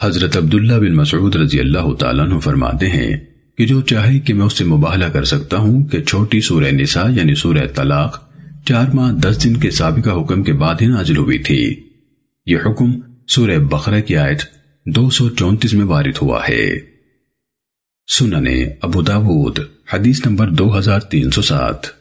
حضرت عبداللہ بن مسعود رضی اللہ تعالیٰ عنہ فرماتے ہیں کہ جو چاہے کہ میں اس سے مباہلہ کر سکتا ہوں کہ چھوٹی سورہ نساء یعنی سورہ طلاق چار ماہ دس دن کے سابقہ حکم کے بعد ہی نازل ہوئی تھی۔ یہ حکم سورہ بقرہ کی آیت دو سو چونتیس میں وارد ہوا ہے۔ سننے ابو داود، حدیث نمبر دو ہزار تین سو سات۔